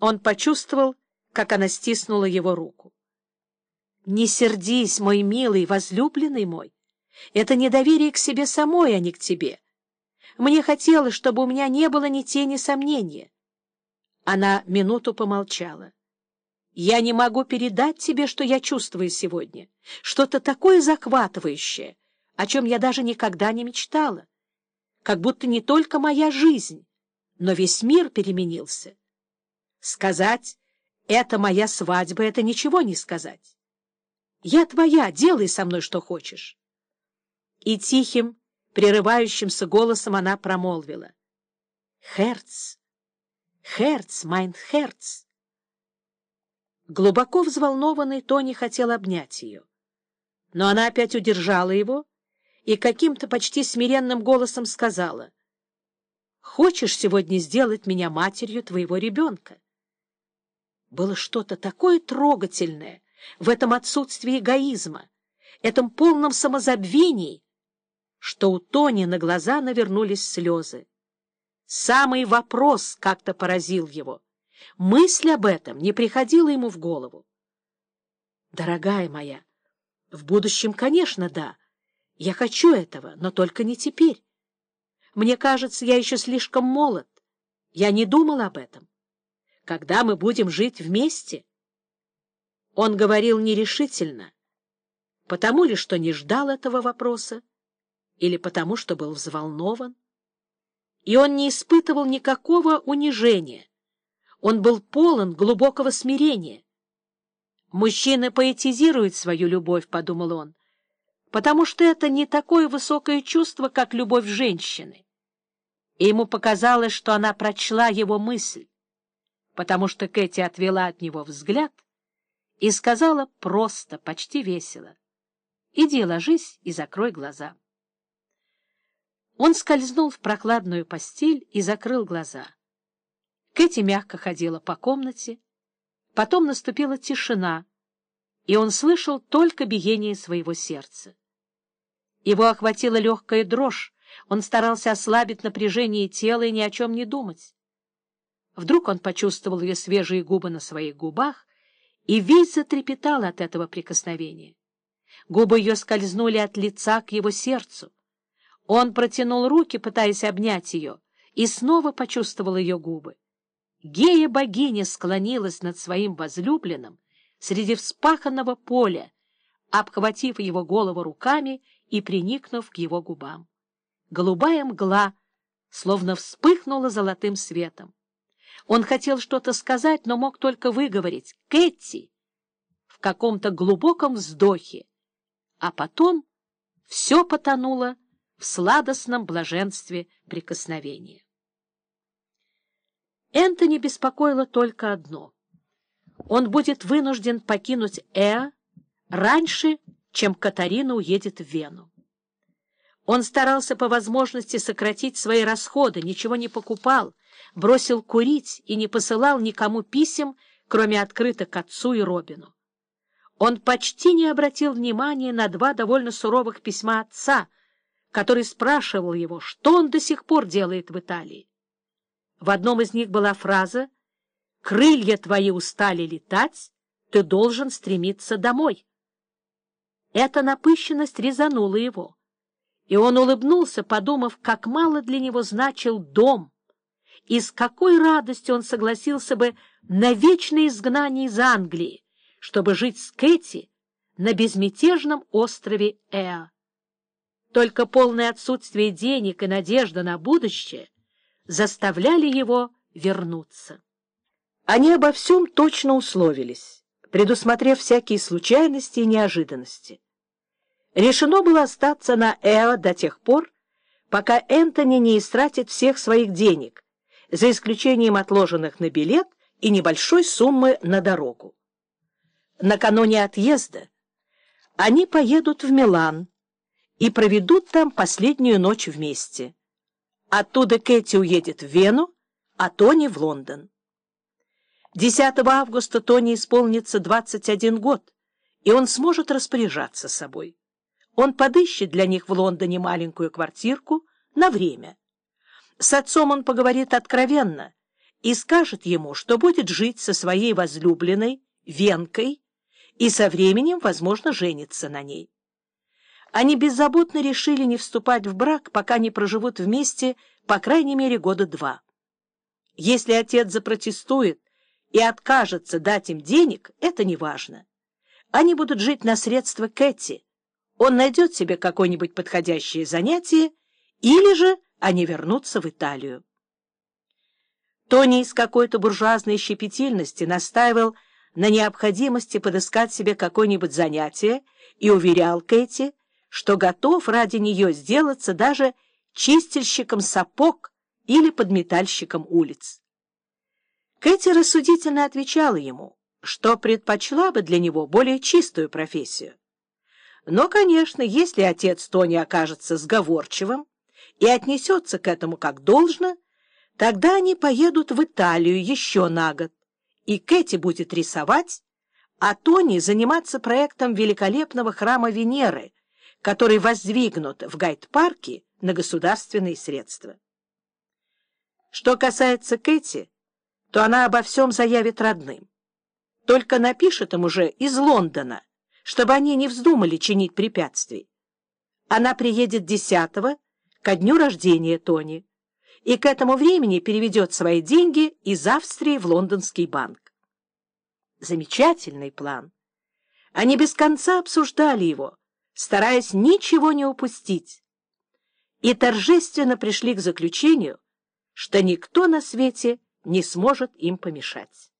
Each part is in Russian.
Он почувствовал, как она стиснула его руку. «Не сердись, мой милый, возлюбленный мой. Это недоверие к себе самой, а не к тебе. Мне хотелось, чтобы у меня не было ни тени сомнения». Она минуту помолчала. «Я не могу передать тебе, что я чувствую сегодня. Что-то такое захватывающее, о чем я даже никогда не мечтала. Как будто не только моя жизнь, но весь мир переменился. Сказать «это моя свадьба» — это ничего не сказать. Я твоя, делай со мной что хочешь. И тихим, прерывающимся голосом она промолвила. «Херц, Херц, майн Херц!» Глубоко взволнованный Тони хотел обнять ее. Но она опять удержала его и каким-то почти смиренным голосом сказала. «Хочешь сегодня сделать меня матерью твоего ребенка?» Было что-то такое трогательное в этом отсутствии эгоизма, этом полном самозабвении, что у Тони на глаза навернулись слезы. Самый вопрос как-то поразил его. Мысль об этом не приходила ему в голову. «Дорогая моя, в будущем, конечно, да. Я хочу этого, но только не теперь. Мне кажется, я еще слишком молод. Я не думал об этом когда мы будем жить вместе? Он говорил нерешительно, потому ли, что не ждал этого вопроса, или потому, что был взволнован. И он не испытывал никакого унижения. Он был полон глубокого смирения. «Мужчины поэтизируют свою любовь», — подумал он, «потому что это не такое высокое чувство, как любовь женщины». И ему показалось, что она прочла его мысль потому что Кэти отвела от него взгляд и сказала просто, почти весело, «Иди ложись и закрой глаза». Он скользнул в прохладную постель и закрыл глаза. Кэти мягко ходила по комнате, потом наступила тишина, и он слышал только биение своего сердца. Его охватила легкая дрожь, он старался ослабить напряжение тела и ни о чем не думать. Вдруг он почувствовал ее свежие губы на своих губах и весь затрепетал от этого прикосновения. Губы ее скользнули от лица к его сердцу. Он протянул руки, пытаясь обнять ее, и снова почувствовал ее губы. Гея-богиня склонилась над своим возлюбленным среди вспаханного поля, обхватив его голову руками и приникнув к его губам. Голубая мгла словно вспыхнула золотым светом. Он хотел что-то сказать, но мог только выговорить «Кэти» в каком-то глубоком вздохе, а потом все потонуло в сладостном блаженстве прикосновения. Энтони беспокоило только одно. Он будет вынужден покинуть Эа раньше, чем Катарина уедет в Вену. Он старался по возможности сократить свои расходы, ничего не покупал, бросил курить и не посылал никому писем, кроме открыток отцу и Робину. Он почти не обратил внимания на два довольно суровых письма отца, который спрашивал его, что он до сих пор делает в Италии. В одном из них была фраза «Крылья твои устали летать, ты должен стремиться домой». Эта напыщенность резанула его и он улыбнулся, подумав, как мало для него значил дом, и с какой радостью он согласился бы на вечное изгнание из Англии, чтобы жить с Кэти на безмятежном острове Эа. Только полное отсутствие денег и надежда на будущее заставляли его вернуться. Они обо всем точно условились, предусмотрев всякие случайности и неожиданности. Решено было остаться на Эо до тех пор, пока Энтони не истратит всех своих денег, за исключением отложенных на билет и небольшой суммы на дорогу. Накануне отъезда они поедут в Милан и проведут там последнюю ночь вместе. Оттуда Кэти уедет в Вену, а Тони в Лондон. 10 августа Тони исполнится 21 год, и он сможет распоряжаться собой. Он подыщет для них в Лондоне маленькую квартирку на время. С отцом он поговорит откровенно и скажет ему, что будет жить со своей возлюбленной, Венкой, и со временем, возможно, женится на ней. Они беззаботно решили не вступать в брак, пока не проживут вместе по крайней мере года два. Если отец запротестует и откажется дать им денег, это не важно. Они будут жить на средства Кэти. Он найдет себе какое-нибудь подходящее занятие, или же они вернутся в Италию. Тони из какой-то буржуазной щепетильности настаивал на необходимости подыскать себе какое-нибудь занятие и уверял Кэти, что готов ради нее сделаться даже чистильщиком сапог или подметальщиком улиц. Кэти рассудительно отвечала ему, что предпочла бы для него более чистую профессию. Но, конечно, если отец Тони окажется сговорчивым и отнесется к этому как должно, тогда они поедут в Италию еще на год, и Кэти будет рисовать, а Тони заниматься проектом великолепного храма Венеры, который воздвигнут в Гайд-парке на государственные средства. Что касается Кэти, то она обо всем заявит родным. Только напишет им уже из Лондона, чтобы они не вздумали чинить препятствий. Она приедет десятого ко дню рождения Тони и к этому времени переведет свои деньги из Австрии в лондонский банк. Замечательный план. Они без конца обсуждали его, стараясь ничего не упустить, и торжественно пришли к заключению, что никто на свете не сможет им помешать.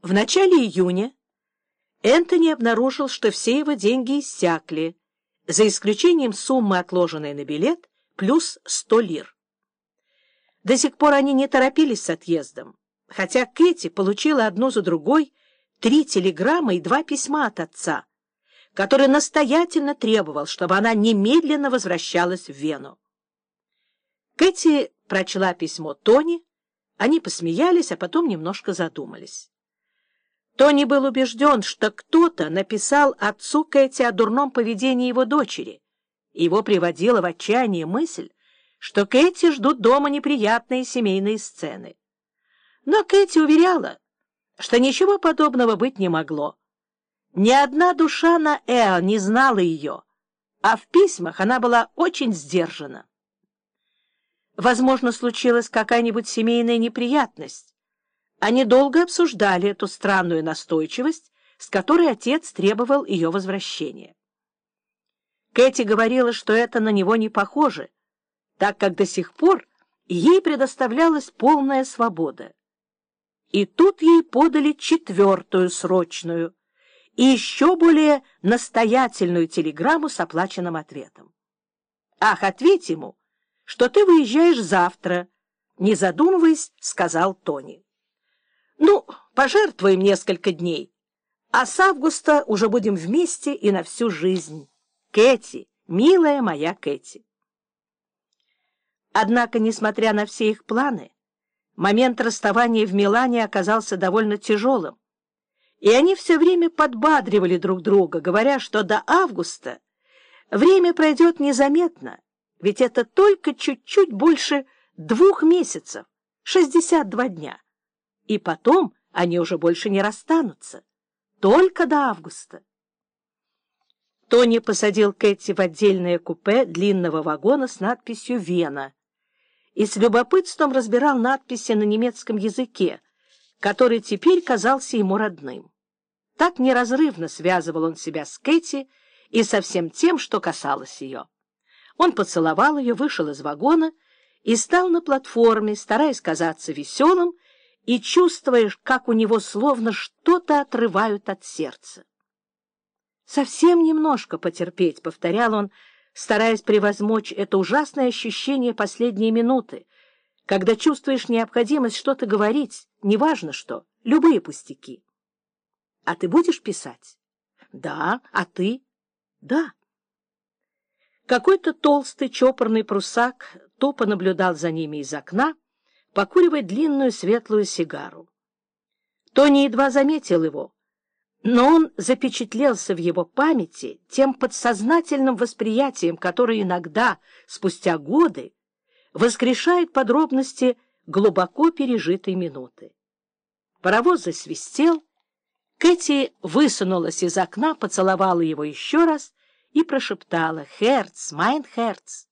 В начале июня Энтони обнаружил, что все его деньги иссякли, за исключением суммы, отложенной на билет, плюс 100 лир. До сих пор они не торопились с отъездом, хотя Кэти получила одну за другой три телеграммы и два письма от отца, который настоятельно требовал, чтобы она немедленно возвращалась в Вену. Кэти прочла письмо Тони, они посмеялись, а потом немножко задумались. Тони был убежден, что кто-то написал отцу Кэти о дурном поведении его дочери, его приводила в отчаяние мысль, что Кэти ждут дома неприятные семейные сцены. Но Кэти уверяла, что ничего подобного быть не могло. Ни одна душа на Эо не знала ее, а в письмах она была очень сдержана. Возможно, случилась какая-нибудь семейная неприятность. Они долго обсуждали эту странную настойчивость, с которой отец требовал ее возвращения. Кэти говорила, что это на него не похоже, так как до сих пор ей предоставлялась полная свобода. И тут ей подали четвертую срочную — и еще более настоятельную телеграмму с оплаченным ответом. «Ах, ответь ему, что ты выезжаешь завтра», — не задумываясь, сказал Тони. «Ну, пожертвуем несколько дней, а с августа уже будем вместе и на всю жизнь. Кэти, милая моя Кэти». Однако, несмотря на все их планы, момент расставания в Милане оказался довольно тяжелым и они все время подбадривали друг друга, говоря, что до августа время пройдет незаметно, ведь это только чуть-чуть больше двух месяцев, 62 дня. И потом они уже больше не расстанутся, только до августа. Тони посадил Кэти в отдельное купе длинного вагона с надписью «Вена» и с любопытством разбирал надписи на немецком языке, который теперь казался ему родным. Так неразрывно связывал он себя с Кэти и со всем тем, что касалось ее. Он поцеловал ее, вышел из вагона и стал на платформе, стараясь казаться веселым и чувствуя, как у него словно что-то отрывают от сердца. «Совсем немножко потерпеть», — повторял он, стараясь превозмочь это ужасное ощущение последней минуты, когда чувствуешь необходимость что-то говорить, неважно что, любые пустяки. А ты будешь писать? Да. А ты? Да. Какой-то толстый чопорный прусак тупо наблюдал за ними из окна, покуривая длинную светлую сигару. Тони едва заметил его, но он запечатлелся в его памяти тем подсознательным восприятием, которое иногда, спустя годы, воскрешает подробности глубоко пережитой минуты. Паровоз засвистел, Кэти высунулась из окна, поцеловала его еще раз и прошептала «Херц, майн Херц».